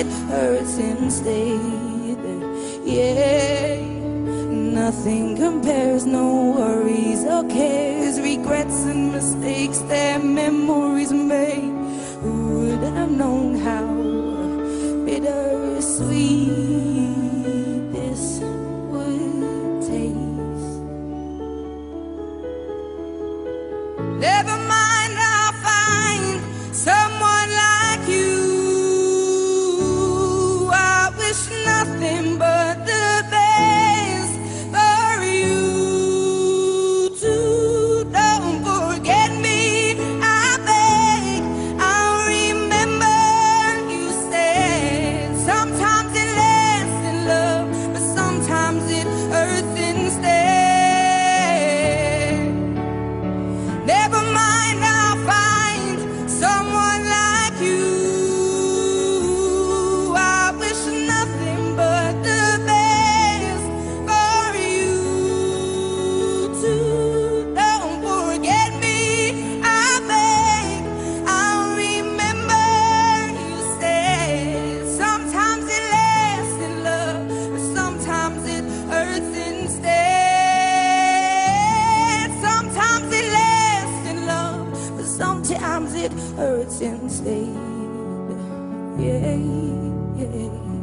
It hurts instead. Yeah. Nothing compares, no worries or cares, regrets and mistakes that memories made. Who would have known how bitter sweet this would taste? Never it hurts instead. Yeah, yeah.